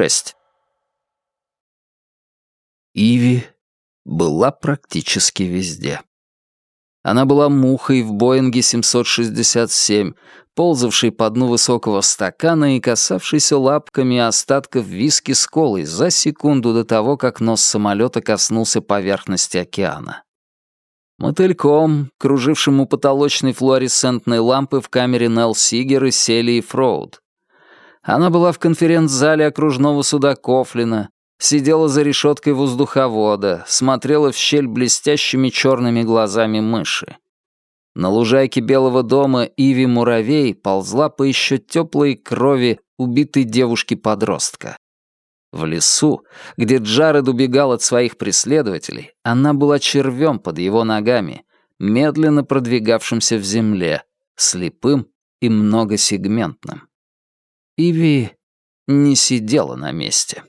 6. Иви была практически везде. Она была мухой в Боинге 767, ползавшей по дну высокого стакана и касавшейся лапками остатков виски с колой за секунду до того, как нос самолета коснулся поверхности океана. Мотыльком, кружившим у потолочной флуоресцентной лампы в камере Нелл Сигер и Селии Фроуд. Она была в конференц-зале окружного суда Кофлина, сидела за решеткой воздуховода, смотрела в щель блестящими черными глазами мыши. На лужайке Белого дома Иви Муравей ползла по еще теплой крови убитой девушки-подростка. В лесу, где Джаред убегал от своих преследователей, она была червем под его ногами, медленно продвигавшимся в земле, слепым и многосегментным. Иви не сидела на месте.